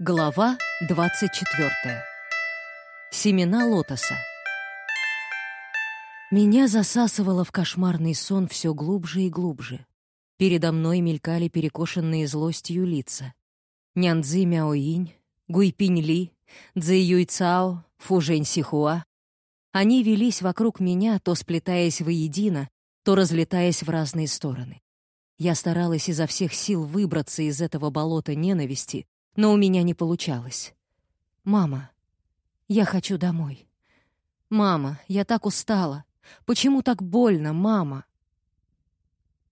Глава 24. Семена лотоса. Меня засасывало в кошмарный сон все глубже и глубже. Передо мной мелькали перекошенные злостью лица. Нянцзы Мяоинь, Гуйпинь Ли, Цзэ Юй Цао, Фужень Сихуа. Они велись вокруг меня, то сплетаясь воедино, то разлетаясь в разные стороны. Я старалась изо всех сил выбраться из этого болота ненависти, но у меня не получалось. «Мама, я хочу домой. Мама, я так устала. Почему так больно, мама?»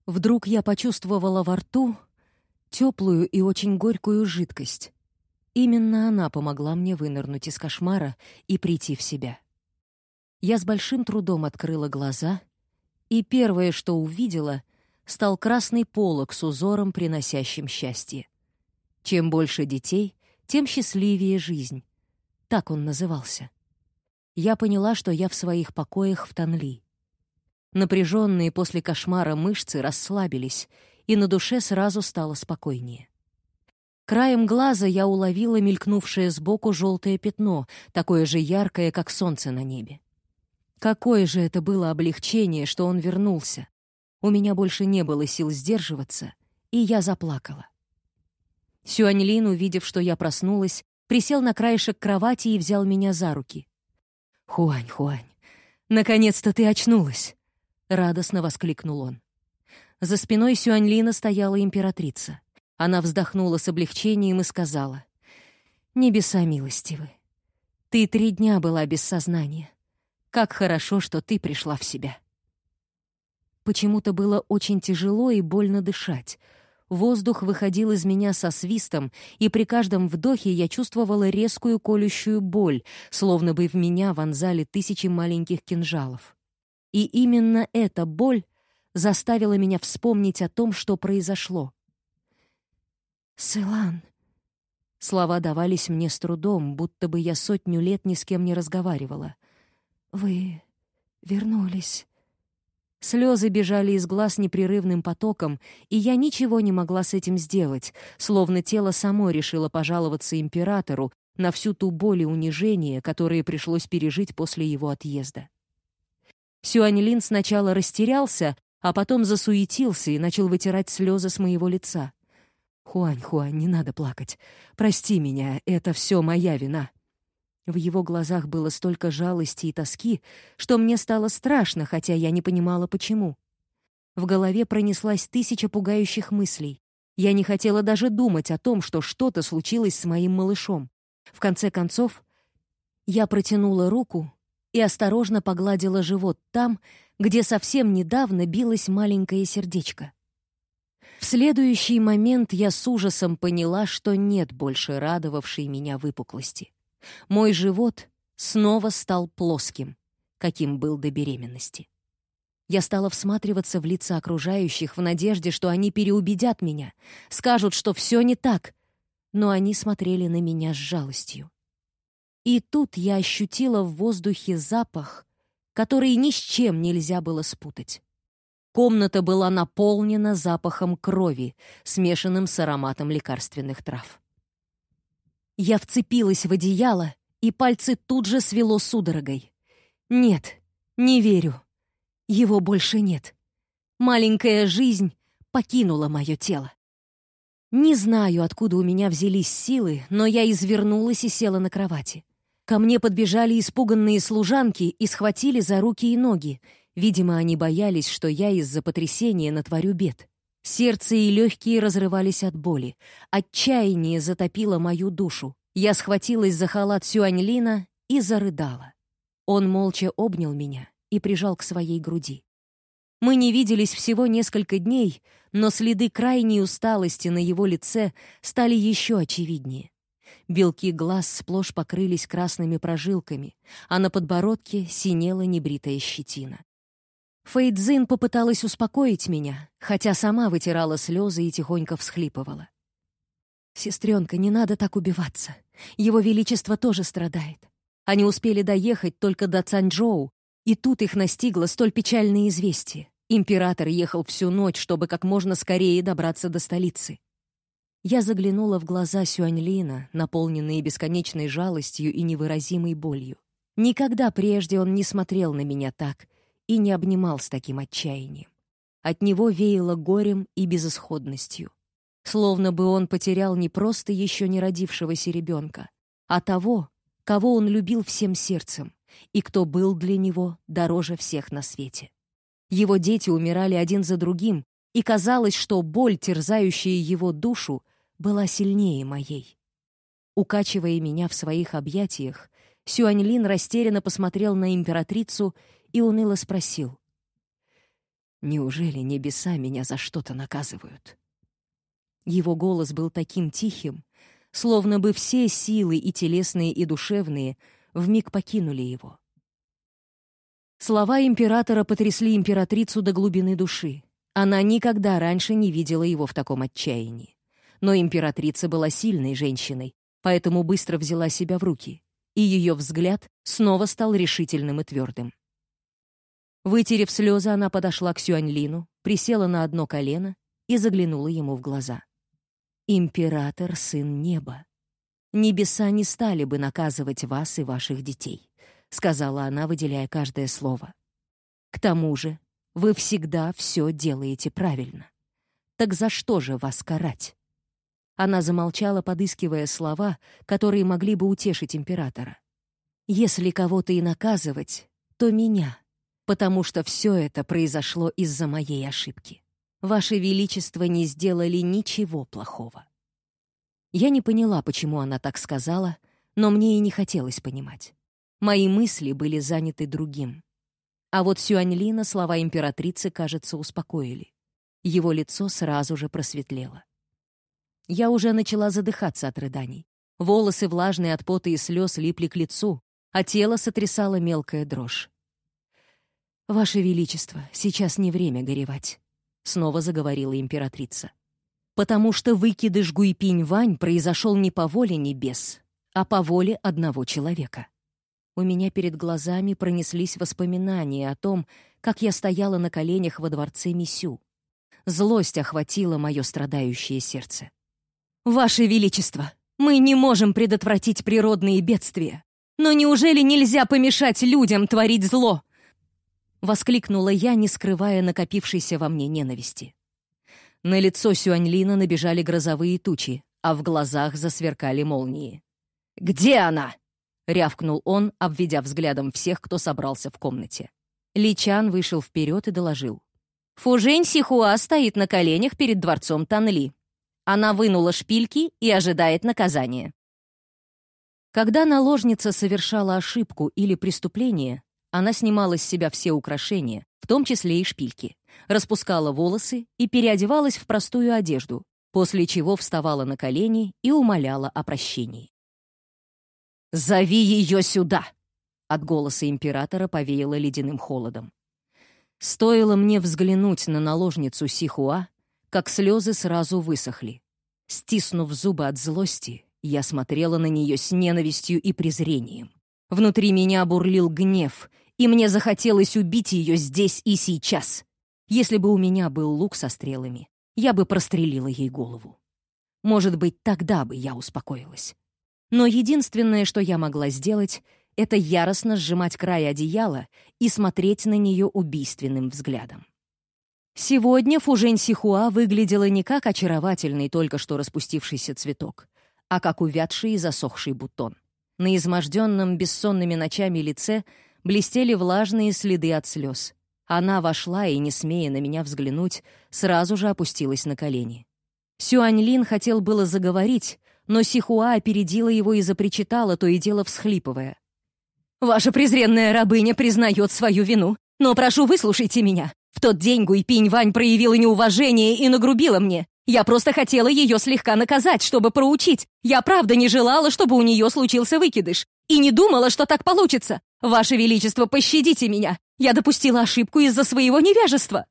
Вдруг я почувствовала во рту теплую и очень горькую жидкость. Именно она помогла мне вынырнуть из кошмара и прийти в себя. Я с большим трудом открыла глаза, и первое, что увидела, стал красный полог с узором, приносящим счастье. Чем больше детей, тем счастливее жизнь. Так он назывался. Я поняла, что я в своих покоях в Танли. Напряженные после кошмара мышцы расслабились, и на душе сразу стало спокойнее. Краем глаза я уловила мелькнувшее сбоку желтое пятно, такое же яркое, как солнце на небе. Какое же это было облегчение, что он вернулся. У меня больше не было сил сдерживаться, и я заплакала. Сюаньлин, увидев, что я проснулась, присел на краешек кровати и взял меня за руки. «Хуань, Хуань, наконец-то ты очнулась!» — радостно воскликнул он. За спиной Сюаньлина стояла императрица. Она вздохнула с облегчением и сказала, «Небеса милостивы. Ты три дня была без сознания. Как хорошо, что ты пришла в себя». Почему-то было очень тяжело и больно дышать — Воздух выходил из меня со свистом, и при каждом вдохе я чувствовала резкую колющую боль, словно бы в меня вонзали тысячи маленьких кинжалов. И именно эта боль заставила меня вспомнить о том, что произошло. «Сылан», Слова давались мне с трудом, будто бы я сотню лет ни с кем не разговаривала. «Вы вернулись. Слезы бежали из глаз непрерывным потоком, и я ничего не могла с этим сделать, словно тело само решило пожаловаться императору на всю ту боль и унижение, которые пришлось пережить после его отъезда. Сюаньлин сначала растерялся, а потом засуетился и начал вытирать слезы с моего лица. «Хуань, Хуань, не надо плакать. Прости меня, это все моя вина». В его глазах было столько жалости и тоски, что мне стало страшно, хотя я не понимала, почему. В голове пронеслась тысяча пугающих мыслей. Я не хотела даже думать о том, что что-то случилось с моим малышом. В конце концов, я протянула руку и осторожно погладила живот там, где совсем недавно билось маленькое сердечко. В следующий момент я с ужасом поняла, что нет больше радовавшей меня выпуклости. Мой живот снова стал плоским, каким был до беременности. Я стала всматриваться в лица окружающих в надежде, что они переубедят меня, скажут, что все не так, но они смотрели на меня с жалостью. И тут я ощутила в воздухе запах, который ни с чем нельзя было спутать. Комната была наполнена запахом крови, смешанным с ароматом лекарственных трав. Я вцепилась в одеяло, и пальцы тут же свело судорогой. Нет, не верю. Его больше нет. Маленькая жизнь покинула мое тело. Не знаю, откуда у меня взялись силы, но я извернулась и села на кровати. Ко мне подбежали испуганные служанки и схватили за руки и ноги. Видимо, они боялись, что я из-за потрясения натворю бед. Сердце и легкие разрывались от боли. Отчаяние затопило мою душу. Я схватилась за халат Сюаньлина и зарыдала. Он молча обнял меня и прижал к своей груди. Мы не виделись всего несколько дней, но следы крайней усталости на его лице стали еще очевиднее. Белки глаз сплошь покрылись красными прожилками, а на подбородке синела небритая щетина. Фейдзин попыталась успокоить меня, хотя сама вытирала слезы и тихонько всхлипывала. «Сестренка, не надо так убиваться. Его Величество тоже страдает. Они успели доехать только до Цанчжоу, и тут их настигло столь печальное известие. Император ехал всю ночь, чтобы как можно скорее добраться до столицы. Я заглянула в глаза Сюаньлина, наполненные бесконечной жалостью и невыразимой болью. Никогда прежде он не смотрел на меня так и не обнимал с таким отчаянием. От него веяло горем и безысходностью. Словно бы он потерял не просто еще не родившегося ребенка, а того, кого он любил всем сердцем и кто был для него дороже всех на свете. Его дети умирали один за другим, и казалось, что боль, терзающая его душу, была сильнее моей. Укачивая меня в своих объятиях, Сюаньлин растерянно посмотрел на императрицу и уныло спросил. «Неужели небеса меня за что-то наказывают?» Его голос был таким тихим, словно бы все силы и телесные, и душевные вмиг покинули его. Слова императора потрясли императрицу до глубины души. Она никогда раньше не видела его в таком отчаянии. Но императрица была сильной женщиной, поэтому быстро взяла себя в руки, и ее взгляд снова стал решительным и твердым. Вытерев слезы, она подошла к Сюаньлину, присела на одно колено и заглянула ему в глаза. «Император — сын неба. Небеса не стали бы наказывать вас и ваших детей», — сказала она, выделяя каждое слово. «К тому же вы всегда все делаете правильно. Так за что же вас карать?» Она замолчала, подыскивая слова, которые могли бы утешить императора. «Если кого-то и наказывать, то меня, потому что все это произошло из-за моей ошибки. Ваше Величество не сделали ничего плохого». Я не поняла, почему она так сказала, но мне и не хотелось понимать. Мои мысли были заняты другим. А вот Сюаньлина слова императрицы, кажется, успокоили. Его лицо сразу же просветлело. Я уже начала задыхаться от рыданий. Волосы, влажные от пота и слез, липли к лицу, а тело сотрясало мелкая дрожь. «Ваше Величество, сейчас не время горевать», — снова заговорила императрица. «Потому что выкидыш Гуйпинь-Вань произошел не по воле небес, а по воле одного человека». У меня перед глазами пронеслись воспоминания о том, как я стояла на коленях во дворце Мисю. Злость охватила мое страдающее сердце. «Ваше Величество, мы не можем предотвратить природные бедствия. Но неужели нельзя помешать людям творить зло?» Воскликнула я, не скрывая накопившейся во мне ненависти. На лицо Сюаньлина набежали грозовые тучи, а в глазах засверкали молнии. «Где она?» — рявкнул он, обведя взглядом всех, кто собрался в комнате. Личан вышел вперед и доложил. Фужень Сихуа стоит на коленях перед дворцом Танли. Она вынула шпильки и ожидает наказания. Когда наложница совершала ошибку или преступление, она снимала с себя все украшения, в том числе и шпильки, распускала волосы и переодевалась в простую одежду, после чего вставала на колени и умоляла о прощении. «Зови ее сюда!» От голоса императора повеяло ледяным холодом. Стоило мне взглянуть на наложницу Сихуа, как слезы сразу высохли. Стиснув зубы от злости, я смотрела на нее с ненавистью и презрением. Внутри меня бурлил гнев, и мне захотелось убить ее здесь и сейчас. Если бы у меня был лук со стрелами, я бы прострелила ей голову. Может быть, тогда бы я успокоилась. Но единственное, что я могла сделать, это яростно сжимать край одеяла и смотреть на нее убийственным взглядом. Сегодня Фужень Сихуа выглядела не как очаровательный только что распустившийся цветок, а как увядший и засохший бутон. На изможденном бессонными ночами лице блестели влажные следы от слез. Она вошла и, не смея на меня взглянуть, сразу же опустилась на колени. Сюаньлин хотел было заговорить, но Сихуа опередила его и запричитала, то и дело всхлипывая. «Ваша презренная рабыня признает свою вину, но прошу, выслушайте меня. В тот день Гуйпинь Вань проявила неуважение и нагрубила мне. Я просто хотела ее слегка наказать, чтобы проучить. Я правда не желала, чтобы у нее случился выкидыш. И не думала, что так получится. Ваше Величество, пощадите меня. Я допустила ошибку из-за своего невежества.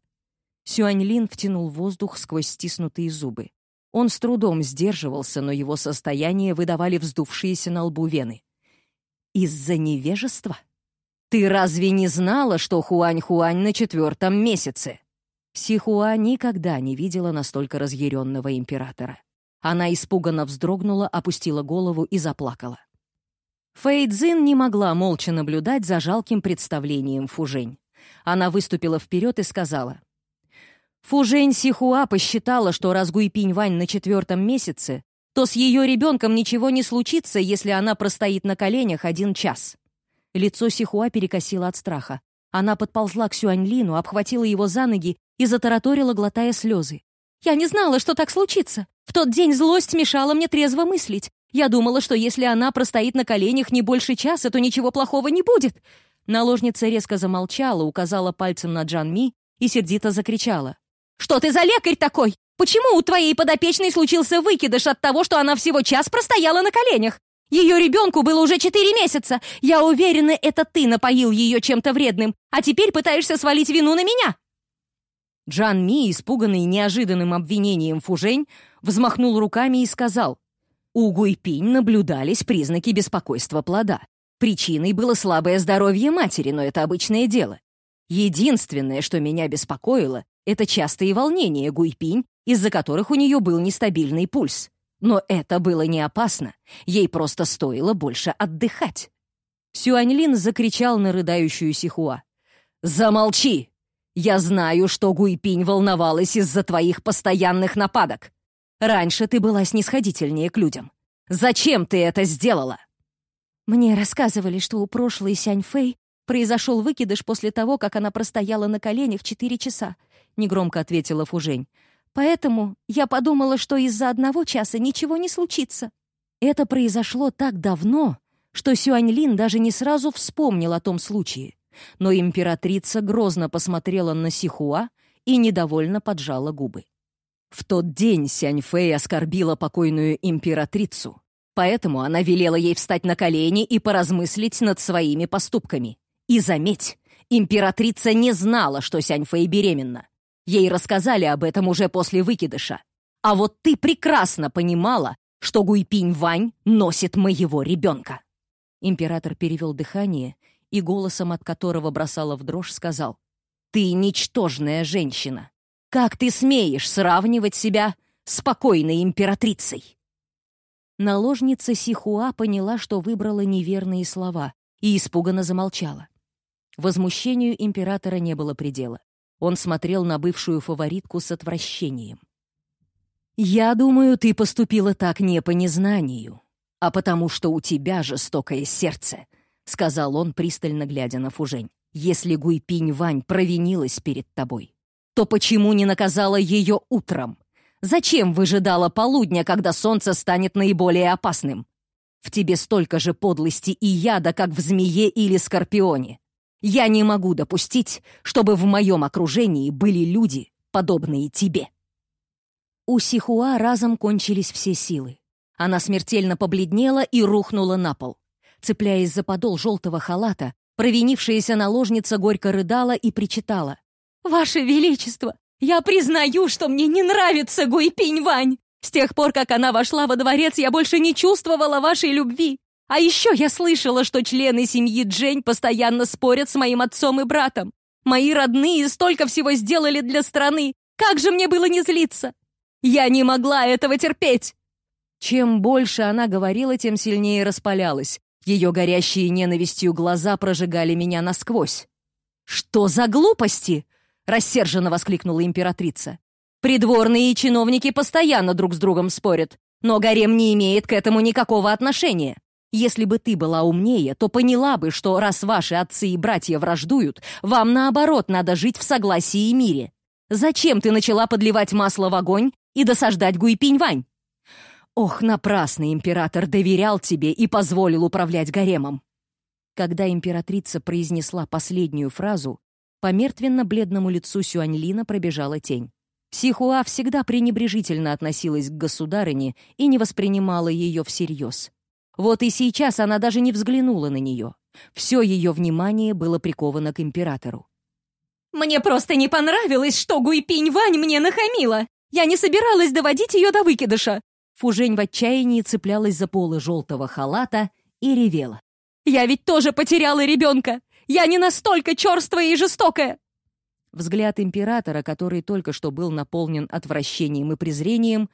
Сюаньлин втянул воздух сквозь стиснутые зубы. Он с трудом сдерживался, но его состояние выдавали вздувшиеся на лбу вены. «Из-за невежества?» «Ты разве не знала, что Хуань-Хуань на четвертом месяце?» Сихуа никогда не видела настолько разъяренного императора. Она испуганно вздрогнула, опустила голову и заплакала. Фэйдзин не могла молча наблюдать за жалким представлением Фужень. Она выступила вперед и сказала. Фужень Сихуа посчитала, что раз Гуйпинь Вань на четвертом месяце, то с ее ребенком ничего не случится, если она простоит на коленях один час. Лицо Сихуа перекосило от страха. Она подползла к Сюаньлину, обхватила его за ноги и затараторила, глотая слезы. «Я не знала, что так случится. В тот день злость мешала мне трезво мыслить. Я думала, что если она простоит на коленях не больше часа, то ничего плохого не будет». Наложница резко замолчала, указала пальцем на Джан Ми и сердито закричала. «Что ты за лекарь такой? Почему у твоей подопечной случился выкидыш от того, что она всего час простояла на коленях? Ее ребенку было уже четыре месяца. Я уверена, это ты напоил ее чем-то вредным, а теперь пытаешься свалить вину на меня». Джан Ми, испуганный неожиданным обвинением Фужень, взмахнул руками и сказал, «У Гуйпинь наблюдались признаки беспокойства плода. Причиной было слабое здоровье матери, но это обычное дело. Единственное, что меня беспокоило, это частые волнения Гуйпинь, из-за которых у нее был нестабильный пульс. Но это было не опасно, ей просто стоило больше отдыхать. Сюаньлин закричал на рыдающую Сихуа. «Замолчи! Я знаю, что Гуйпинь волновалась из-за твоих постоянных нападок. Раньше ты была снисходительнее к людям. Зачем ты это сделала?» Мне рассказывали, что у прошлой Сянь Фэй произошел выкидыш после того, как она простояла на коленях четыре часа. — негромко ответила Фужень. «Поэтому я подумала, что из-за одного часа ничего не случится». Это произошло так давно, что Сюаньлин даже не сразу вспомнил о том случае. Но императрица грозно посмотрела на Сихуа и недовольно поджала губы. В тот день Сяньфэй оскорбила покойную императрицу, поэтому она велела ей встать на колени и поразмыслить над своими поступками. И заметь, императрица не знала, что Сяньфэй беременна. Ей рассказали об этом уже после выкидыша. А вот ты прекрасно понимала, что Гуйпинь Вань носит моего ребенка. Император перевел дыхание и голосом, от которого бросала в дрожь, сказал, «Ты ничтожная женщина. Как ты смеешь сравнивать себя с покойной императрицей?» Наложница Сихуа поняла, что выбрала неверные слова, и испуганно замолчала. Возмущению императора не было предела. Он смотрел на бывшую фаворитку с отвращением. «Я думаю, ты поступила так не по незнанию, а потому что у тебя жестокое сердце», — сказал он, пристально глядя на Фужень. «Если Гуйпинь Вань провинилась перед тобой, то почему не наказала ее утром? Зачем выжидала полудня, когда солнце станет наиболее опасным? В тебе столько же подлости и яда, как в змее или скорпионе. Я не могу допустить, чтобы в моем окружении были люди, подобные тебе». У Сихуа разом кончились все силы. Она смертельно побледнела и рухнула на пол. Цепляясь за подол желтого халата, провинившаяся наложница горько рыдала и причитала. «Ваше Величество, я признаю, что мне не нравится Гуйпинь Вань. С тех пор, как она вошла во дворец, я больше не чувствовала вашей любви. А еще я слышала, что члены семьи Джень постоянно спорят с моим отцом и братом. Мои родные столько всего сделали для страны. Как же мне было не злиться? Я не могла этого терпеть!» Чем больше она говорила, тем сильнее распалялась. Ее горящие ненавистью глаза прожигали меня насквозь. «Что за глупости?» — рассерженно воскликнула императрица. «Придворные чиновники постоянно друг с другом спорят, но гарем не имеет к этому никакого отношения. Если бы ты была умнее, то поняла бы, что раз ваши отцы и братья враждуют, вам, наоборот, надо жить в согласии и мире. Зачем ты начала подливать масло в огонь и досаждать Гуйпинь-Вань? Ох, напрасно император доверял тебе и позволил управлять гаремом. Когда императрица произнесла последнюю фразу, по мертвенно-бледному лицу Сюаньлина пробежала тень. Сихуа всегда пренебрежительно относилась к государыне и не воспринимала ее всерьез. Вот и сейчас она даже не взглянула на нее. Все ее внимание было приковано к императору. «Мне просто не понравилось, что Гуйпинь Вань мне нахамила! Я не собиралась доводить ее до выкидыша!» Фужень в отчаянии цеплялась за полы желтого халата и ревела. «Я ведь тоже потеряла ребенка! Я не настолько черствая и жестокая!» Взгляд императора, который только что был наполнен отвращением и презрением,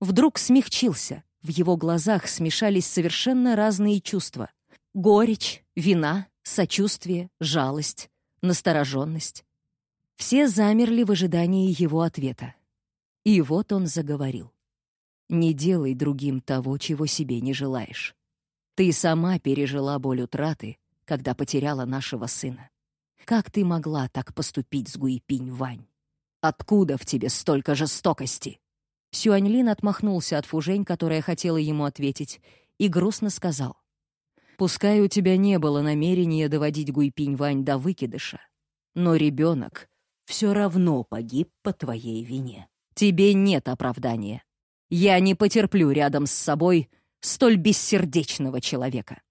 вдруг смягчился. В его глазах смешались совершенно разные чувства. Горечь, вина, сочувствие, жалость, настороженность. Все замерли в ожидании его ответа. И вот он заговорил. «Не делай другим того, чего себе не желаешь. Ты сама пережила боль утраты, когда потеряла нашего сына. Как ты могла так поступить с Гуйпинь Вань? Откуда в тебе столько жестокости?» Сюаньлин отмахнулся от Фужень, которая хотела ему ответить, и грустно сказал. «Пускай у тебя не было намерения доводить Гуйпинь Вань до выкидыша, но ребенок все равно погиб по твоей вине. Тебе нет оправдания. Я не потерплю рядом с собой столь бессердечного человека».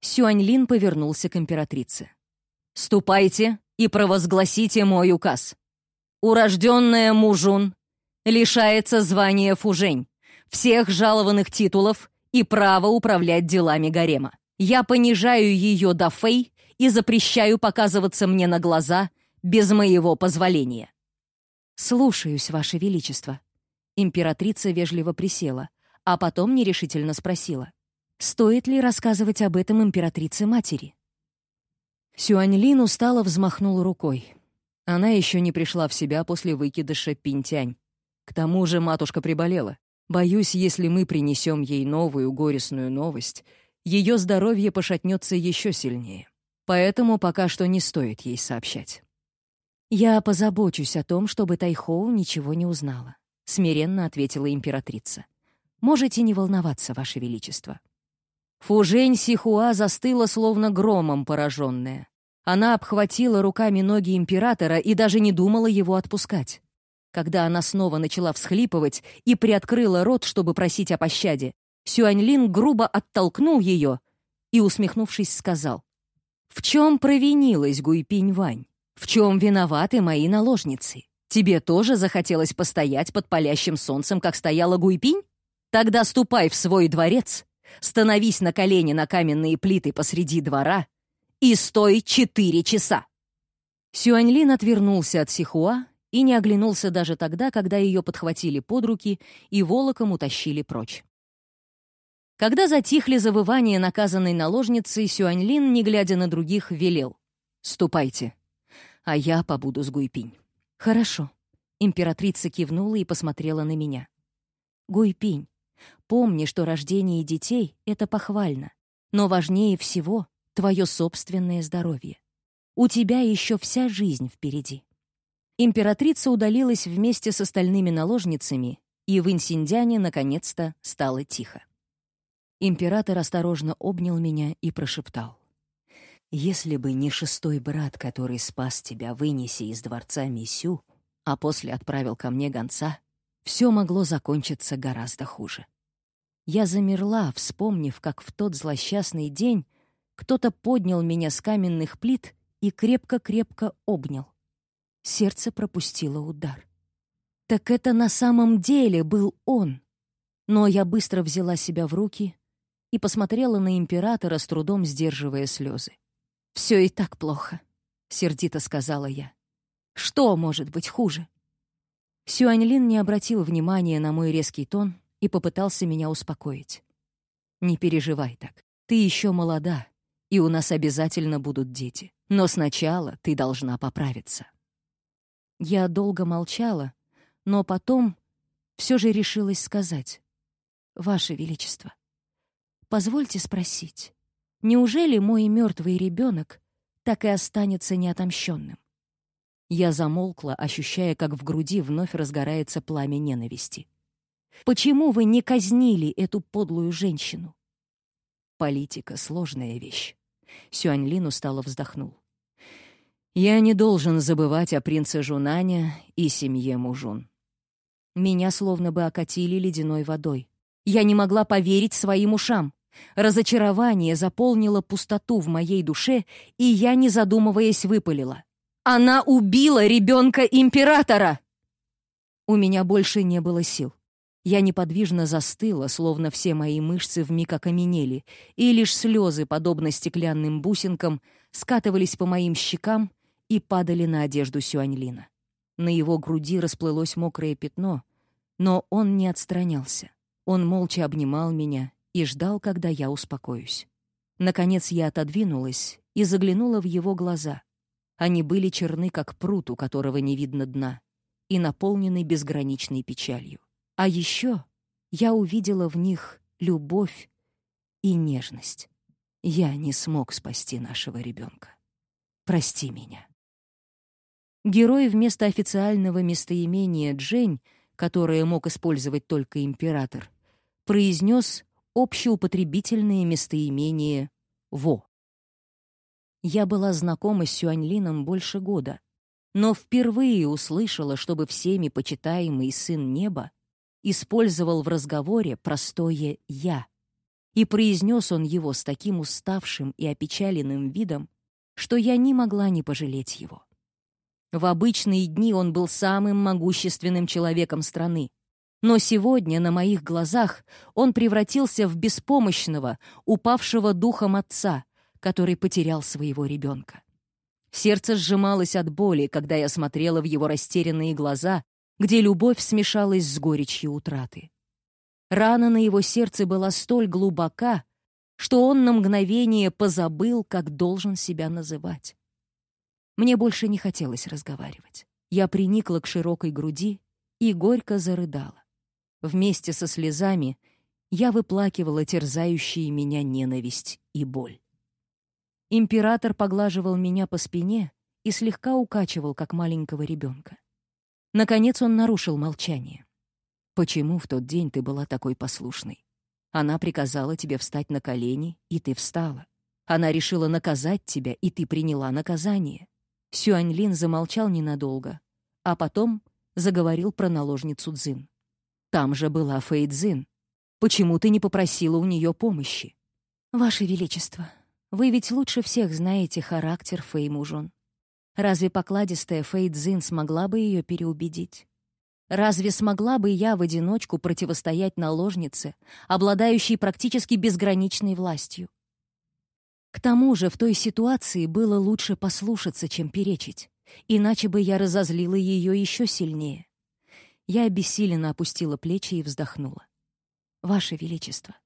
Сюаньлин повернулся к императрице. «Ступайте и провозгласите мой указ. Урожденная Мужун лишается звания Фужень, всех жалованных титулов и права управлять делами гарема. Я понижаю ее до Фэй и запрещаю показываться мне на глаза без моего позволения». «Слушаюсь, Ваше Величество». Императрица вежливо присела, а потом нерешительно спросила. «Стоит ли рассказывать об этом императрице-матери?» Сюаньлин устало взмахнул рукой. Она еще не пришла в себя после выкидыша Пинтянь. К тому же матушка приболела. Боюсь, если мы принесем ей новую горестную новость, ее здоровье пошатнется еще сильнее. Поэтому пока что не стоит ей сообщать. «Я позабочусь о том, чтобы Тайхоу ничего не узнала», — смиренно ответила императрица. «Можете не волноваться, Ваше Величество». Фужень Сихуа застыла, словно громом пораженная. Она обхватила руками ноги императора и даже не думала его отпускать. Когда она снова начала всхлипывать и приоткрыла рот, чтобы просить о пощаде, Сюаньлин грубо оттолкнул ее и, усмехнувшись, сказал, «В чем провинилась Гуйпинь Вань? В чем виноваты мои наложницы? Тебе тоже захотелось постоять под палящим солнцем, как стояла Гуйпинь? Тогда ступай в свой дворец, становись на колени на каменные плиты посреди двора и стой четыре часа!» Сюаньлин отвернулся от Сихуа и не оглянулся даже тогда, когда ее подхватили под руки и волоком утащили прочь. Когда затихли завывания наказанной наложницы, Сюаньлин, не глядя на других, велел. «Ступайте, а я побуду с Гуйпинь». «Хорошо». Императрица кивнула и посмотрела на меня. «Гуйпинь, помни, что рождение детей — это похвально, но важнее всего твое собственное здоровье. У тебя еще вся жизнь впереди». Императрица удалилась вместе с остальными наложницами, и в Инсиндяне наконец-то стало тихо. Император осторожно обнял меня и прошептал. «Если бы не шестой брат, который спас тебя, вынеси из дворца Мисю, а после отправил ко мне гонца, все могло закончиться гораздо хуже». Я замерла, вспомнив, как в тот злосчастный день кто-то поднял меня с каменных плит и крепко-крепко обнял. Сердце пропустило удар. Так это на самом деле был он. Но я быстро взяла себя в руки и посмотрела на императора, с трудом сдерживая слезы. «Все и так плохо», — сердито сказала я. «Что может быть хуже?» Сюаньлин не обратил внимания на мой резкий тон и попытался меня успокоить. «Не переживай так. Ты еще молода, и у нас обязательно будут дети. Но сначала ты должна поправиться». Я долго молчала, но потом все же решилась сказать. «Ваше Величество, Позвольте спросить, неужели мой мертвый ребенок так и останется неотомщенным? Я замолкла, ощущая, как в груди вновь разгорается пламя ненависти. Почему вы не казнили эту подлую женщину? Политика — сложная вещь. Сюаньлин устало вздохнул. Я не должен забывать о принце Жунаня и семье Мужун. Меня словно бы окатили ледяной водой. Я не могла поверить своим ушам. Разочарование заполнило пустоту в моей душе, и я, не задумываясь, выпалила. «Она убила ребенка императора!» У меня больше не было сил. Я неподвижно застыла, словно все мои мышцы вмиг окаменели, и лишь слезы, подобно стеклянным бусинкам, скатывались по моим щекам и падали на одежду Сюаньлина. На его груди расплылось мокрое пятно, Но он не отстранялся. Он молча обнимал меня и ждал, когда я успокоюсь. Наконец я отодвинулась и заглянула в его глаза. Они были черны, как пруд, у которого не видно дна, и наполнены безграничной печалью. А еще я увидела в них любовь и нежность. Я не смог спасти нашего ребенка. Прости меня. Герой вместо официального местоимения «Джень», которое мог использовать только император, произнес общеупотребительное местоимение «Во». Я была знакома с Сюаньлином больше года, но впервые услышала, чтобы всеми почитаемый сын неба использовал в разговоре простое «я». И произнес он его с таким уставшим и опечаленным видом, что я не могла не пожалеть его. В обычные дни он был самым могущественным человеком страны. Но сегодня на моих глазах он превратился в беспомощного, упавшего духом отца, который потерял своего ребенка. Сердце сжималось от боли, когда я смотрела в его растерянные глаза, где любовь смешалась с горечью утраты. Рана на его сердце была столь глубока, что он на мгновение позабыл, как должен себя называть. Мне больше не хотелось разговаривать. Я приникла к широкой груди и горько зарыдала. Вместе со слезами я выплакивала терзающие меня ненависть и боль. Император поглаживал меня по спине и слегка укачивал, как маленького ребенка. Наконец он нарушил молчание. «Почему в тот день ты была такой послушной? Она приказала тебе встать на колени, и ты встала. Она решила наказать тебя, и ты приняла наказание». Сюаньлин замолчал ненадолго, а потом заговорил про наложницу Цзин. «Там же была Фэй Цзин. Почему ты не попросила у нее помощи?» «Ваше Величество, вы ведь лучше всех знаете характер Фэй Мужун. Разве покладистая Фэй Цзин смогла бы ее переубедить? Разве смогла бы я в одиночку противостоять наложнице, обладающей практически безграничной властью? К тому же в той ситуации было лучше послушаться, чем перечить, иначе бы я разозлила ее еще сильнее. Я обессиленно опустила плечи и вздохнула. «Ваше Величество,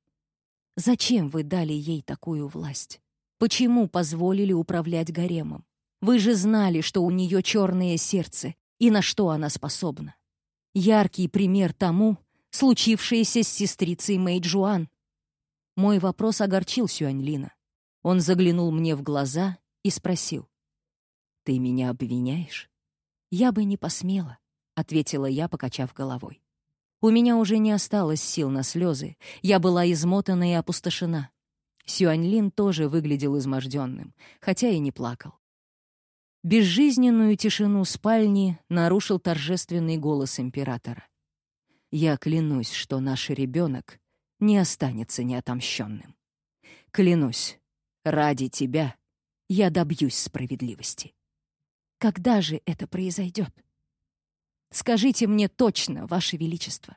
зачем вы дали ей такую власть? Почему позволили управлять гаремом? Вы же знали, что у нее черное сердце и на что она способна. Яркий пример тому — случившееся с сестрицей Мэй Джуан. Мой вопрос огорчил Сюаньлина. Он заглянул мне в глаза и спросил. «Ты меня обвиняешь?» «Я бы не посмела», — ответила я, покачав головой. У меня уже не осталось сил на слезы, я была измотана и опустошена. Сюаньлин тоже выглядел изможденным, хотя и не плакал. Безжизненную тишину спальни нарушил торжественный голос императора. «Я клянусь, что наш ребенок не останется неотомщенным. Клянусь, ради тебя я добьюсь справедливости». «Когда же это произойдет?» «Скажите мне точно, Ваше Величество».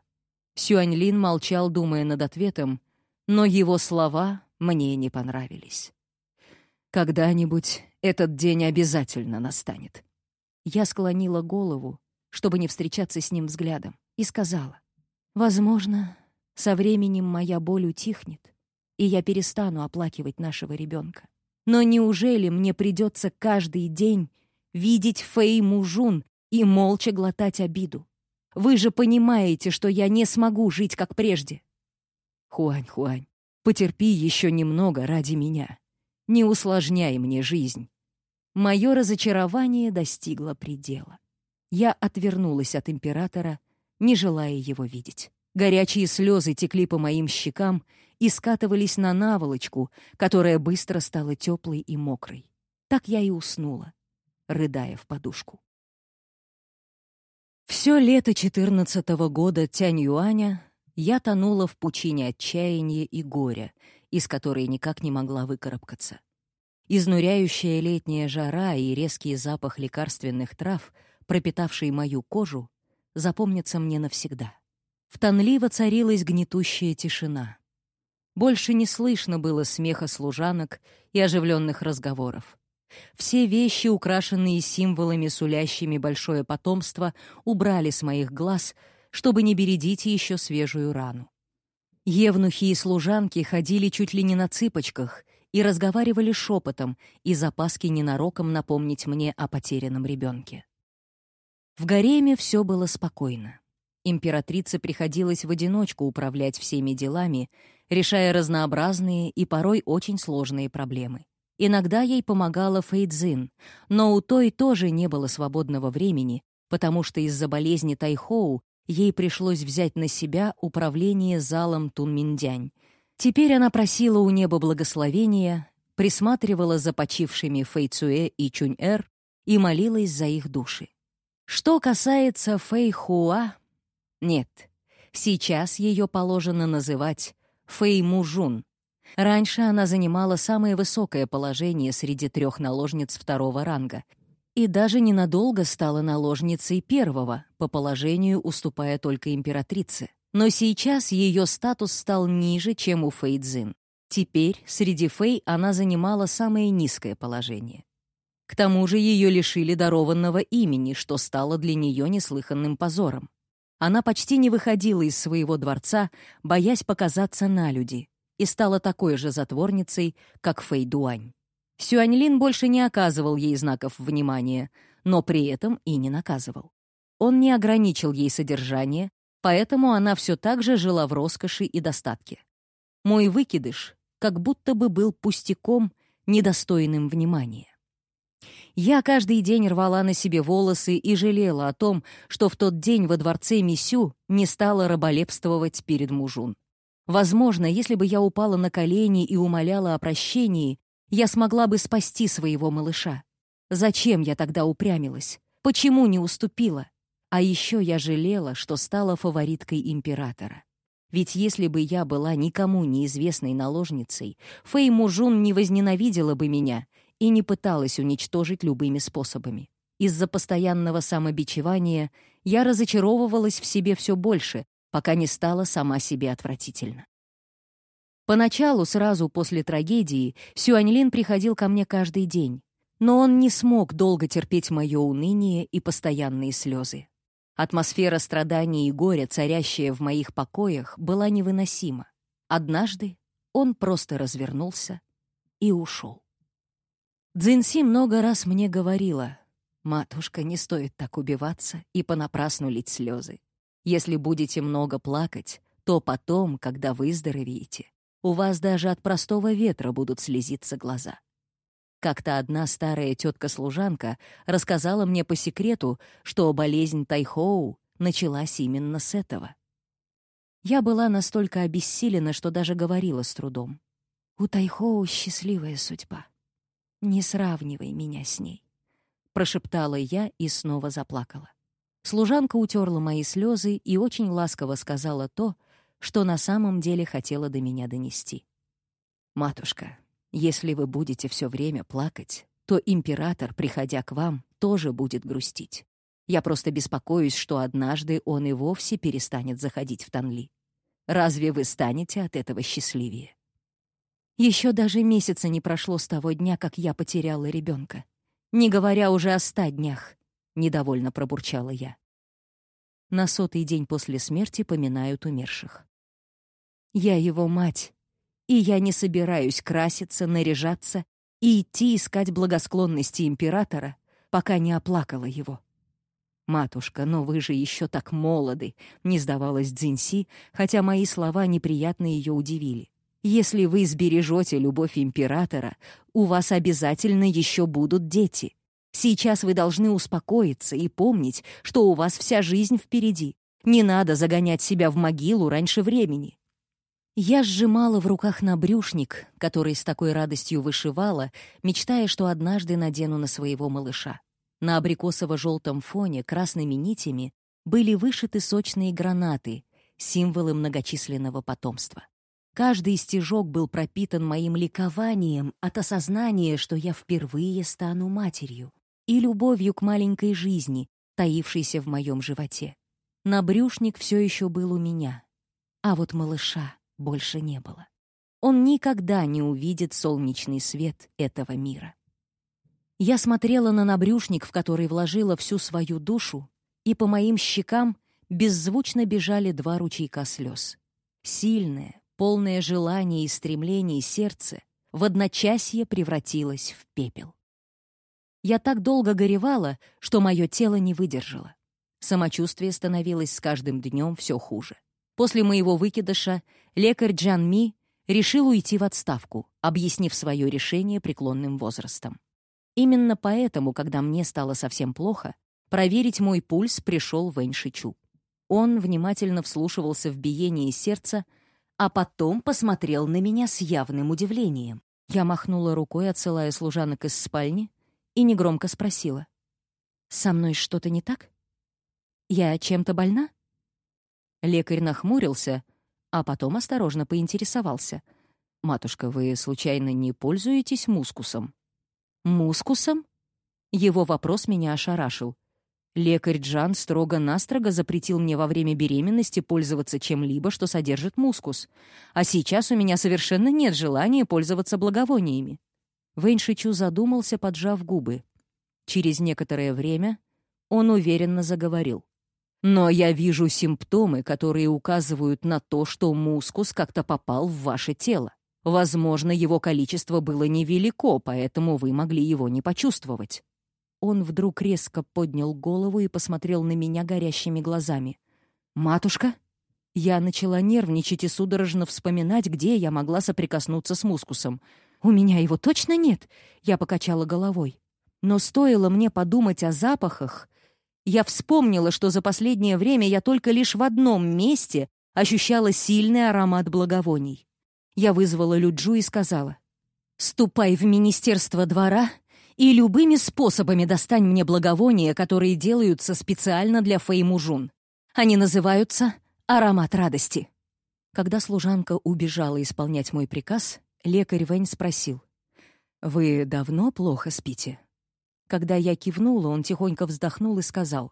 Сюаньлин молчал, думая над ответом, но его слова мне не понравились. Когда-нибудь этот день обязательно настанет. Я склонила голову, чтобы не встречаться с ним взглядом, и сказала, «Возможно, со временем моя боль утихнет, и я перестану оплакивать нашего ребенка. Но неужели мне придется каждый день видеть Фэй Мужун и молча глотать обиду? Вы же понимаете, что я не смогу жить, как прежде». «Хуань, Хуань, Потерпи еще немного ради меня. Не усложняй мне жизнь. Мое разочарование достигло предела. Я отвернулась от императора, не желая его видеть. Горячие слезы текли по моим щекам и скатывались на наволочку, которая быстро стала теплой и мокрой. Так я и уснула, рыдая в подушку. Все лето четырнадцатого года Тянь Юаня я тонула в пучине отчаяния и горя, из которой никак не могла выкарабкаться. Изнуряющая летняя жара и резкий запах лекарственных трав, пропитавший мою кожу, запомнятся мне навсегда. В Танли воцарилась гнетущая тишина. Больше не слышно было смеха служанок и оживленных разговоров. Все вещи, украшенные символами, сулящими большое потомство, убрали с моих глаз — чтобы не бередить еще свежую рану. Евнухи и служанки ходили чуть ли не на цыпочках и разговаривали шепотом из опаски ненароком напомнить мне о потерянном ребенке. В гареме все было спокойно. Императрице приходилось в одиночку управлять всеми делами, решая разнообразные и порой очень сложные проблемы. Иногда ей помогала Фейдзин, но у той тоже не было свободного времени, потому что из-за болезни Тайхоу ей пришлось взять на себя управление залом Тунминдянь. Теперь она просила у неба благословения, присматривала за почившими Фэйцуэ и Чунь-Эр и молилась за их души. Что касается Фэйхуа, нет, сейчас ее положено называть Фэймужун. Раньше она занимала самое высокое положение среди трех наложниц второго ранга — и даже ненадолго стала наложницей первого, по положению уступая только императрице. Но сейчас ее статус стал ниже, чем у Фэйдзин. Теперь среди Фэй она занимала самое низкое положение. К тому же ее лишили дарованного имени, что стало для нее неслыханным позором. Она почти не выходила из своего дворца, боясь показаться на люди, и стала такой же затворницей, как Фэй Дуань. Сюаньлин больше не оказывал ей знаков внимания, но при этом и не наказывал. Он не ограничил ей содержание, поэтому она все так же жила в роскоши и достатке. Мой выкидыш как будто бы был пустяком, недостойным внимания. Я каждый день рвала на себе волосы и жалела о том, что в тот день во дворце Мисю не стала раболепствовать перед мужун. Возможно, если бы я упала на колени и умоляла о прощении, я смогла бы спасти своего малыша. Зачем я тогда упрямилась? Почему не уступила? А еще я жалела, что стала фавориткой императора. Ведь если бы я была никому неизвестной наложницей, Фэй Мужун не возненавидела бы меня и не пыталась уничтожить любыми способами. Из-за постоянного самобичевания я разочаровывалась в себе все больше, пока не стала сама себе отвратительно. Поначалу, сразу после трагедии, Сюаньлин приходил ко мне каждый день, но он не смог долго терпеть мое уныние и постоянные слезы. Атмосфера страданий и горя, царящая в моих покоях, была невыносима. Однажды он просто развернулся и ушел. Цзиньси много раз мне говорила, «Матушка, не стоит так убиваться и понапрасну лить слезы. Если будете много плакать, то потом, когда выздоровеете, у вас даже от простого ветра будут слезиться глаза. Как-то одна старая тетка-служанка рассказала мне по секрету, что болезнь Тайхоу началась именно с этого. Я была настолько обессилена, что даже говорила с трудом. «У Тайхоу счастливая судьба. Не сравнивай меня с ней», — прошептала я и снова заплакала. Служанка утерла мои слезы и очень ласково сказала то, что на самом деле хотела до меня донести. «Матушка, если вы будете все время плакать, то император, приходя к вам, тоже будет грустить. Я просто беспокоюсь, что однажды он и вовсе перестанет заходить в Танли. Разве вы станете от этого счастливее?» Еще даже месяца не прошло с того дня, как я потеряла ребенка. Не говоря уже о ста днях, — недовольно пробурчала я. На сотый день после смерти поминают умерших. Я его мать, и я не собираюсь краситься, наряжаться и идти искать благосклонности императора, пока не оплакала его. «Матушка, но вы же еще так молоды», — не сдавалась Дзинси, хотя мои слова неприятно ее удивили. «Если вы сбережете любовь императора, у вас обязательно еще будут дети. Сейчас вы должны успокоиться и помнить, что у вас вся жизнь впереди. Не надо загонять себя в могилу раньше времени. Я сжимала в руках набрюшник, который с такой радостью вышивала, мечтая, что однажды надену на своего малыша. На абрикосово-желтом фоне красными нитями были вышиты сочные гранаты, символы многочисленного потомства. Каждый стежок был пропитан моим ликованием от осознания, что я впервые стану матерью, и любовью к маленькой жизни, таившейся в моем животе. Набрюшник все еще был у меня. А вот малыша больше не было. Он никогда не увидит солнечный свет этого мира. Я смотрела на набрюшник, в который вложила всю свою душу, и по моим щекам беззвучно бежали два ручейка слез. Сильное, полное желание и стремлений сердце в одночасье превратилось в пепел. Я так долго горевала, что мое тело не выдержало. Самочувствие становилось с каждым днем все хуже. После моего выкидыша лекарь Джан Ми решил уйти в отставку, объяснив свое решение преклонным возрастом. Именно поэтому, когда мне стало совсем плохо, проверить мой пульс пришел Вэнь Шичу. Он внимательно вслушивался в биение сердца, а потом посмотрел на меня с явным удивлением. Я махнула рукой, отсылая служанок из спальни, и негромко спросила. «Со мной что-то не так? Я чем-то больна?» Лекарь нахмурился, а потом осторожно поинтересовался. «Матушка, вы, случайно, не пользуетесь мускусом?» «Мускусом?» Его вопрос меня ошарашил. Лекарь Джан строго-настрого запретил мне во время беременности пользоваться чем-либо, что содержит мускус. А сейчас у меня совершенно нет желания пользоваться благовониями. Вэнь Шичу задумался, поджав губы. Через некоторое время он уверенно заговорил. Но я вижу симптомы, которые указывают на то, что мускус как-то попал в ваше тело. Возможно, его количество было невелико, поэтому вы могли его не почувствовать. Он вдруг резко поднял голову и посмотрел на меня горящими глазами. «Матушка?» Я начала нервничать и судорожно вспоминать, где я могла соприкоснуться с мускусом. «У меня его точно нет?» Я покачала головой. Но стоило мне подумать о запахах, я вспомнила, что за последнее время я только лишь в одном месте ощущала сильный аромат благовоний. Я вызвала Люджу и сказала, «Ступай в Министерство двора и любыми способами достань мне благовония, которые делаются специально для Феймужун. Они называются «Аромат радости». Когда служанка убежала исполнять мой приказ, лекарь Вэнь спросил, «Вы давно плохо спите?» Когда я кивнула, он тихонько вздохнул и сказал,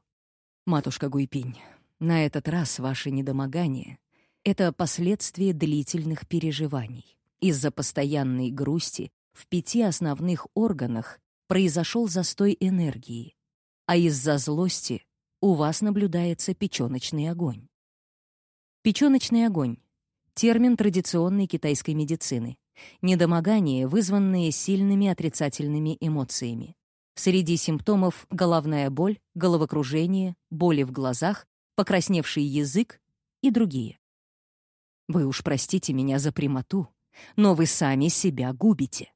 «Матушка Гуйпинь, на этот раз ваше недомогание — это последствия длительных переживаний. Из-за постоянной грусти в пяти основных органах произошел застой энергии, а из-за злости у вас наблюдается печёночный огонь. Печёночный огонь — термин традиционной китайской медицины. Недомогание, вызванное сильными отрицательными эмоциями. Среди симптомов головная боль, головокружение, боли в глазах, покрасневший язык и другие. Вы уж простите меня за прямоту, но вы сами себя губите.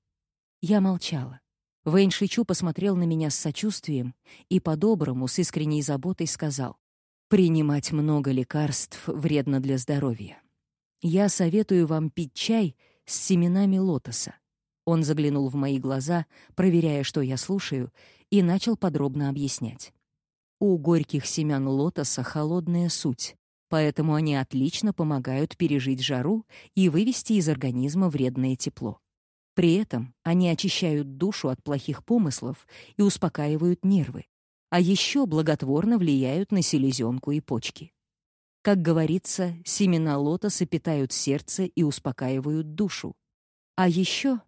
Я молчала. Вэнь Шичу посмотрел на меня с сочувствием и по-доброму, с искренней заботой сказал, «Принимать много лекарств вредно для здоровья. Я советую вам пить чай с семенами лотоса. Он заглянул в мои глаза, проверяя, что я слушаю, и начал подробно объяснять. У горьких семян лотоса холодная суть, поэтому они отлично помогают пережить жару и вывести из организма вредное тепло. При этом они очищают душу от плохих помыслов и успокаивают нервы, а еще благотворно влияют на селезенку и почки. Как говорится, семена лотоса питают сердце и успокаивают душу. А еще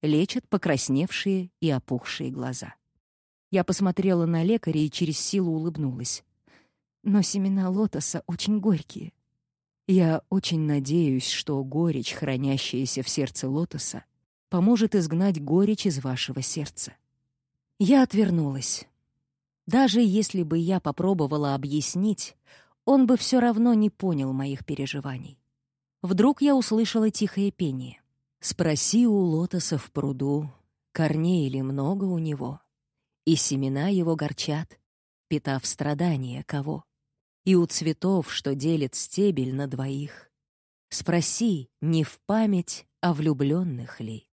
лечат покрасневшие и опухшие глаза. Я посмотрела на лекаря и через силу улыбнулась. Но семена лотоса очень горькие. Я очень надеюсь, что горечь, хранящаяся в сердце лотоса, поможет изгнать горечь из вашего сердца. Я отвернулась. Даже если бы я попробовала объяснить, он бы все равно не понял моих переживаний. Вдруг я услышала тихое пение. Спроси у лотоса в пруду, корней ли много у него, и семена его горчат, питав страдания кого, и у цветов, что делит стебель на двоих. Спроси, не в память, а влюбленных ли.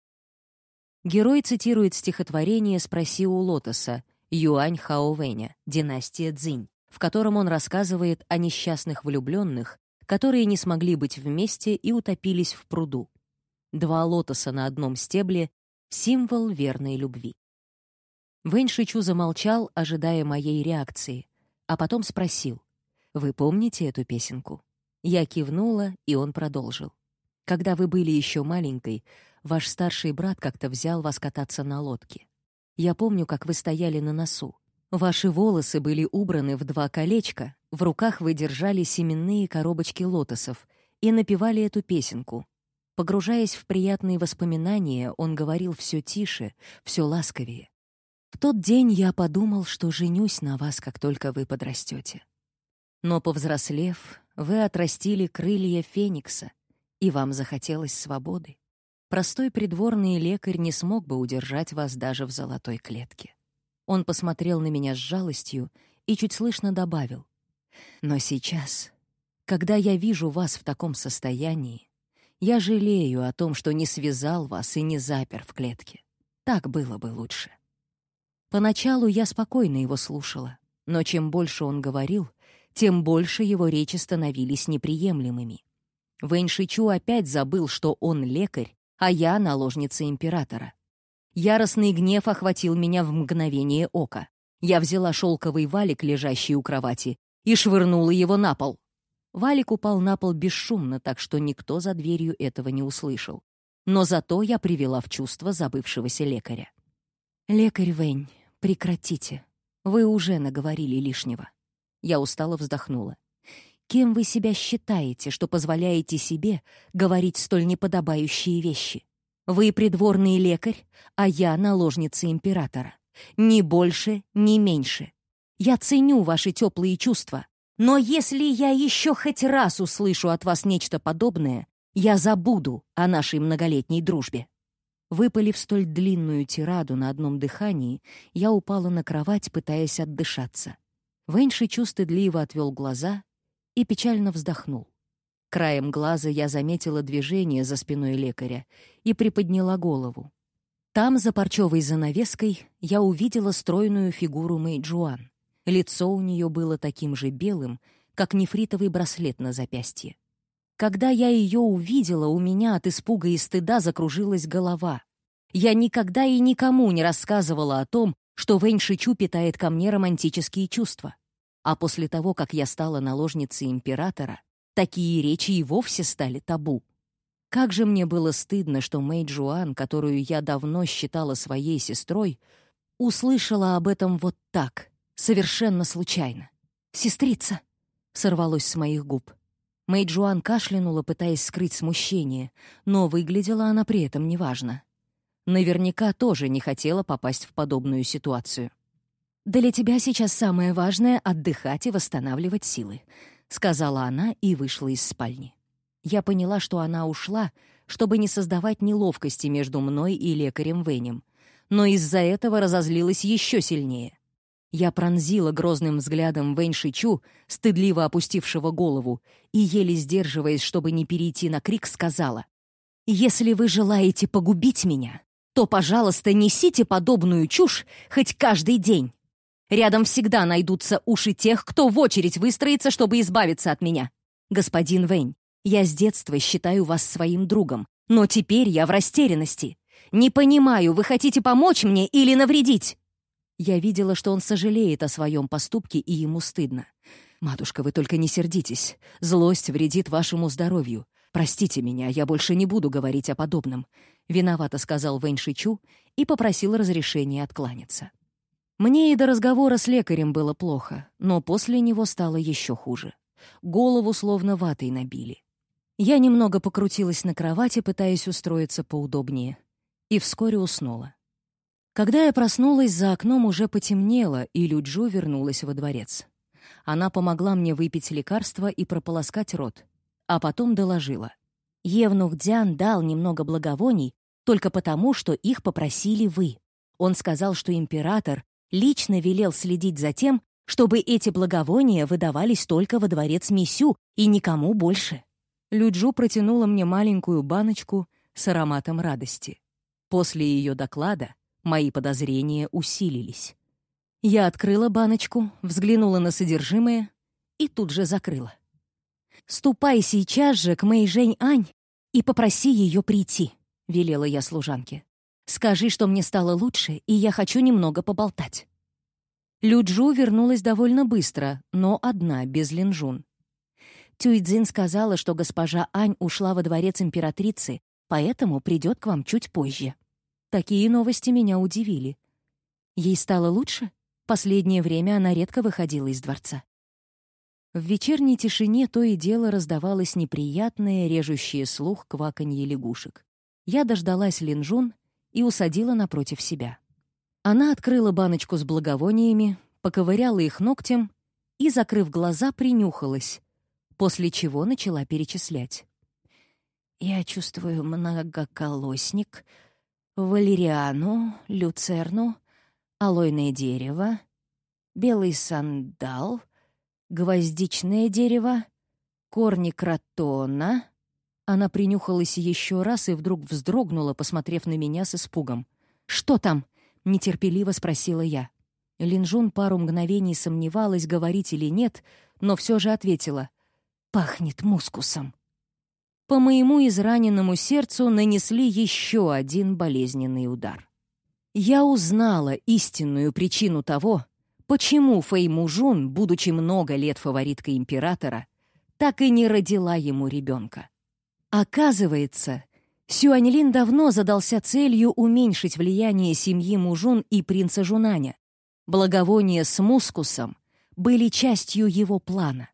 Герой цитирует стихотворение «Спроси у лотоса» Юань Хаовэня, династия Цзинь, в котором он рассказывает о несчастных влюбленных, которые не смогли быть вместе и утопились в пруду. Два лотоса на одном стебле — символ верной любви. Вэнь Шичу замолчал, ожидая моей реакции, а потом спросил, «Вы помните эту песенку?» Я кивнула, и он продолжил. «Когда вы были еще маленькой, ваш старший брат как-то взял вас кататься на лодке. Я помню, как вы стояли на носу. Ваши волосы были убраны в два колечка, В руках вы держали семенные коробочки лотосов и напевали эту песенку. Погружаясь в приятные воспоминания, он говорил все тише, все ласковее. В тот день я подумал, что женюсь на вас, как только вы подрастете. Но, повзрослев, вы отрастили крылья феникса, и вам захотелось свободы. Простой придворный лекарь не смог бы удержать вас даже в золотой клетке. Он посмотрел на меня с жалостью и чуть слышно добавил. Но сейчас, когда я вижу вас в таком состоянии, я жалею о том, что не связал вас и не запер в клетке. Так было бы лучше. Поначалу я спокойно его слушала, но чем больше он говорил, тем больше его речи становились неприемлемыми. Вэнь Шичу опять забыл, что он лекарь, а я наложница императора. Яростный гнев охватил меня в мгновение ока. Я взяла шелковый валик, лежащий у кровати, и швырнула его на пол. Валик упал на пол бесшумно, так что никто за дверью этого не услышал. Но зато я привела в чувство забывшегося лекаря. «Лекарь Вэнь, прекратите. Вы уже наговорили лишнего». Я устало вздохнула. «Кем вы себя считаете, что позволяете себе говорить столь неподобающие вещи? Вы придворный лекарь, а я наложница императора. Ни больше, ни меньше. Я ценю ваши теплые чувства, но если я еще хоть раз услышу от вас нечто подобное, я забуду о нашей многолетней дружбе». Выпалив столь длинную тираду на одном дыхании, я упала на кровать, пытаясь отдышаться. Вэньши стыдливо отвел глаза и печально вздохнул. Краем глаза я заметила движение за спиной лекаря и приподняла голову. Там, за парчевой занавеской, я увидела стройную фигуру Мэйджуан. Лицо у нее было таким же белым, как нефритовый браслет на запястье. Когда я ее увидела, у меня от испуга и стыда закружилась голова. Я никогда и никому не рассказывала о том, что Вэнь Шичу питает ко мне романтические чувства. А после того, как я стала наложницей императора, такие речи и вовсе стали табу. Как же мне было стыдно, что Мэй Джуан, которую я давно считала своей сестрой, услышала об этом вот так, Совершенно случайно. «Сестрица!» — сорвалось с моих губ. Мэй Джуан кашлянула, пытаясь скрыть смущение, но выглядела она при этом неважно. Наверняка тоже не хотела попасть в подобную ситуацию. «Для тебя сейчас самое важное — отдыхать и восстанавливать силы», — сказала она и вышла из спальни. Я поняла, что она ушла, чтобы не создавать неловкости между мной и лекарем Венем, но из-за этого разозлилась еще сильнее. Я пронзила грозным взглядом Вэнь Шичу, стыдливо опустившего голову, и, еле сдерживаясь, чтобы не перейти на крик, сказала, «Если вы желаете погубить меня, то, пожалуйста, несите подобную чушь хоть каждый день. Рядом всегда найдутся уши тех, кто в очередь выстроится, чтобы избавиться от меня. Господин Вэнь, я с детства считаю вас своим другом, но теперь я в растерянности. Не понимаю, вы хотите помочь мне или навредить?» Я видела, что он сожалеет о своем поступке, и ему стыдно. «Матушка, вы только не сердитесь. Злость вредит вашему здоровью. Простите меня, я больше не буду говорить о подобном», — виновато сказал Вэнь Шичу и попросил разрешения откланяться. Мне и до разговора с лекарем было плохо, но после него стало еще хуже. Голову словно ватой набили. Я немного покрутилась на кровати, пытаясь устроиться поудобнее, и вскоре уснула. Когда я проснулась, за окном уже потемнело, и Люджу вернулась во дворец. Она помогла мне выпить лекарство и прополоскать рот, а потом доложила. Евнух Дзян дал немного благовоний только потому, что их попросили вы. Он сказал, что император лично велел следить за тем, чтобы эти благовония выдавались только во дворец Мисю и никому больше. Люджу протянула мне маленькую баночку с ароматом радости. После ее доклада Мои подозрения усилились. Я открыла баночку, взглянула на содержимое и тут же закрыла. «Ступай сейчас же к Мэй Жень Ань и попроси ее прийти», — велела я служанке. «Скажи, что мне стало лучше, и я хочу немного поболтать». Люджу вернулась довольно быстро, но одна, без Линжун. Тюйцзин сказала, что госпожа Ань ушла во дворец императрицы, поэтому придет к вам чуть позже. Такие новости меня удивили. Ей стало лучше? Последнее время она редко выходила из дворца. В вечерней тишине то и дело раздавалось неприятное, режущее слух кваканье лягушек. Я дождалась Линжун и усадила напротив себя. Она открыла баночку с благовониями, поковыряла их ногтем и, закрыв глаза, принюхалась, после чего начала перечислять. «Я чувствую многоколосник, валериану, люцерну, алойное дерево, белый сандал, гвоздичное дерево, корни кротона». Она принюхалась еще раз и вдруг вздрогнула, посмотрев на меня с испугом. «Что там?» — нетерпеливо спросила я. Линжун пару мгновений сомневалась, говорить или нет, но все же ответила. «Пахнет мускусом». По моему израненному сердцу нанесли еще один болезненный удар. Я узнала истинную причину того, почему Фэй Мужун, будучи много лет фавориткой императора, так и не родила ему ребенка. Оказывается, Сюаньлин давно задался целью уменьшить влияние семьи Мужун и принца Жунаня. Благовония с мускусом были частью его плана.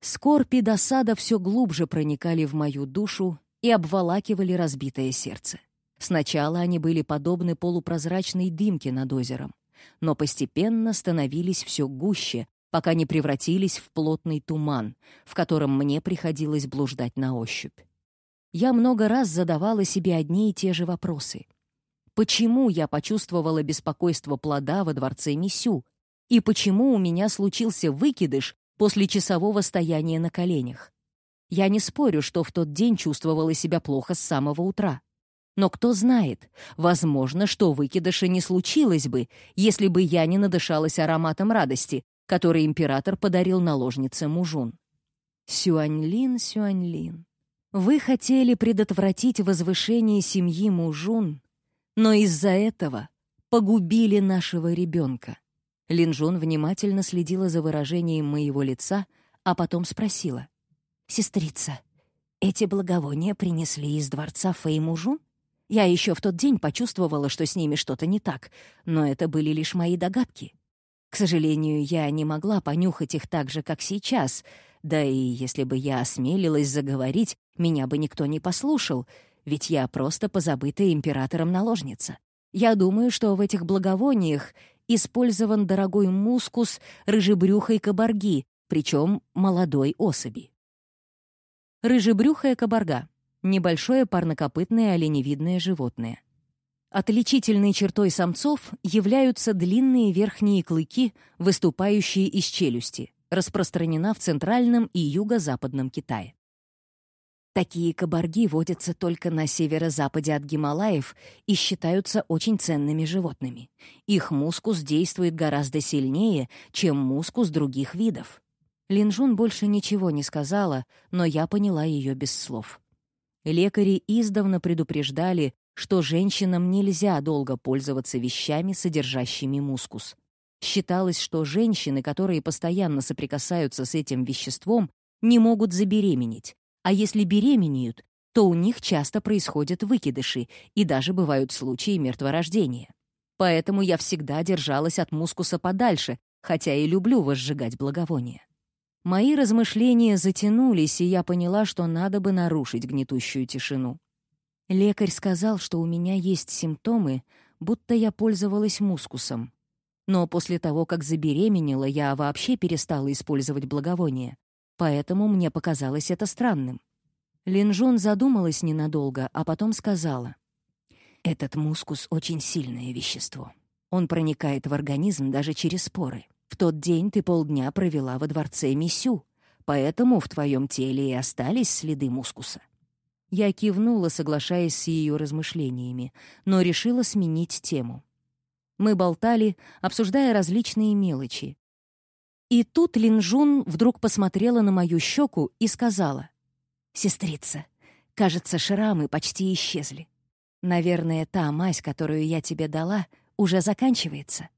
Скорбь и досада все глубже проникали в мою душу и обволакивали разбитое сердце. Сначала они были подобны полупрозрачной дымке над озером, но постепенно становились все гуще, пока не превратились в плотный туман, в котором мне приходилось блуждать на ощупь я много раз задавала себе одни и те же вопросы. Почему я почувствовала беспокойство плода во дворце Мисю? И почему у меня случился выкидыш после часового стояния на коленях? Я не спорю, что в тот день чувствовала себя плохо с самого утра. Но кто знает, возможно, что выкидыша не случилось бы, если бы я не надышалась ароматом радости, который император подарил наложнице Мужун. Сюаньлин, Сюаньлин. Вы хотели предотвратить возвышение семьи Мужун, но из-за этого погубили нашего ребенка. Линжун внимательно следила за выражением моего лица, а потом спросила. «Сестрица, эти благовония принесли из дворца Фэй Мужун? Я еще в тот день почувствовала, что с ними что-то не так, но это были лишь мои догадки. К сожалению, я не могла понюхать их так же, как сейчас, да и если бы я осмелилась заговорить, меня бы никто не послушал, ведь я просто позабытая императором наложница. Я думаю, что в этих благовониях использован дорогой мускус рыжебрюхой кабарги, причем молодой особи. Рыжебрюхая кабарга — небольшое парнокопытное оленевидное животное. Отличительной чертой самцов являются длинные верхние клыки, выступающие из челюсти, распространена в центральном и юго-западном Китае. Такие кабарги водятся только на северо-западе от Гималаев и считаются очень ценными животными. Их мускус действует гораздо сильнее, чем мускус других видов. Линжун больше ничего не сказала, но я поняла ее без слов. Лекари издавна предупреждали, что женщинам нельзя долго пользоваться вещами, содержащими мускус. Считалось, что женщины, которые постоянно соприкасаются с этим веществом, не могут забеременеть, а если беременеют, то у них часто происходят выкидыши и даже бывают случаи мертворождения. Поэтому я всегда держалась от мускуса подальше, хотя и люблю возжигать благовония. Мои размышления затянулись, и я поняла, что надо бы нарушить гнетущую тишину. Лекарь сказал, что у меня есть симптомы, будто я пользовалась мускусом. Но после того, как забеременела, я вообще перестала использовать благовония поэтому мне показалось это странным. Линжун задумалась ненадолго, а потом сказала. «Этот мускус — очень сильное вещество. Он проникает в организм даже через споры. В тот день ты полдня провела во дворце Мисю, поэтому в твоем теле и остались следы мускуса». Я кивнула, соглашаясь с ее размышлениями, но решила сменить тему. Мы болтали, обсуждая различные мелочи, и тут Линжун вдруг посмотрела на мою щеку и сказала. «Сестрица, кажется, шрамы почти исчезли. Наверное, та мазь, которую я тебе дала, уже заканчивается.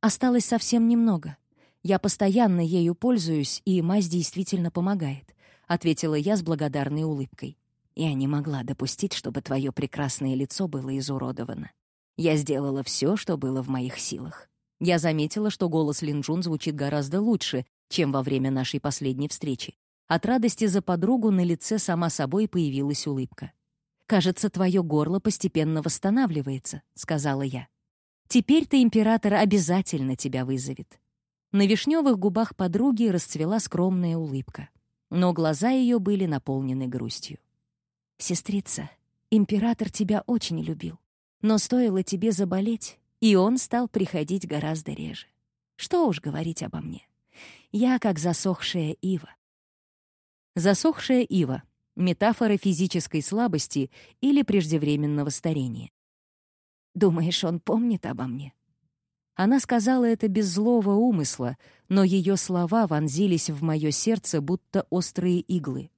Осталось совсем немного. Я постоянно ею пользуюсь, и мазь действительно помогает», — ответила я с благодарной улыбкой. «Я не могла допустить, чтобы твое прекрасное лицо было изуродовано. Я сделала все, что было в моих силах. Я заметила, что голос Линджун звучит гораздо лучше, чем во время нашей последней встречи. От радости за подругу на лице сама собой появилась улыбка. «Кажется, твое горло постепенно восстанавливается», — сказала я. «Теперь-то император обязательно тебя вызовет». На вишневых губах подруги расцвела скромная улыбка, но глаза ее были наполнены грустью. «Сестрица, император тебя очень любил, но стоило тебе заболеть, и он стал приходить гораздо реже. Что уж говорить обо мне. Я как засохшая ива. Засохшая ива — метафора физической слабости или преждевременного старения. «Думаешь, он помнит обо мне?» Она сказала это без злого умысла, но ее слова вонзились в мое сердце, будто острые иглы.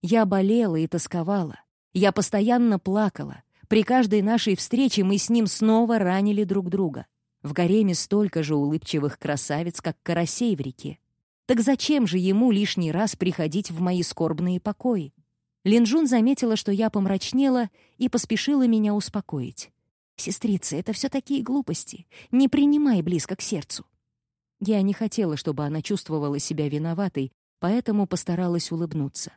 Я болела и тосковала. Я постоянно плакала. При каждой нашей встрече мы с ним снова ранили друг друга. В гареме столько же улыбчивых красавиц, как карасей в реке. Так зачем же ему лишний раз приходить в мои скорбные покои? Линжун заметила, что я помрачнела, и поспешила меня успокоить. «Сестрица, это все такие глупости. Не принимай близко к сердцу». Я не хотела, чтобы она чувствовала себя виноватой, поэтому постаралась улыбнуться.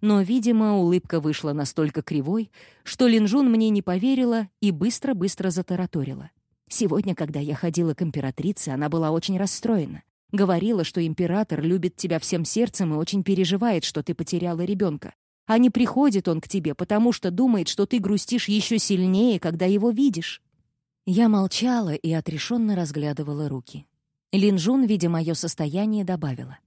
Но, видимо, улыбка вышла настолько кривой, что Линжун мне не поверила и быстро-быстро затараторила. Сегодня, когда я ходила к императрице, она была очень расстроена. Говорила, что император любит тебя всем сердцем и очень переживает, что ты потеряла ребенка. А не приходит он к тебе, потому что думает, что ты грустишь еще сильнее, когда его видишь. Я молчала и отрешенно разглядывала руки. Линжун, видя мое состояние, добавила.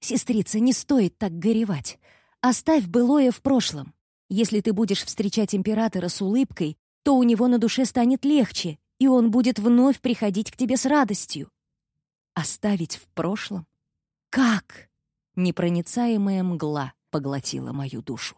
«Сестрица, не стоит так горевать. Оставь былое в прошлом. Если ты будешь встречать императора с улыбкой, то у него на душе станет легче, и он будет вновь приходить к тебе с радостью. Оставить в прошлом? Как? Непроницаемая мгла поглотила мою душу.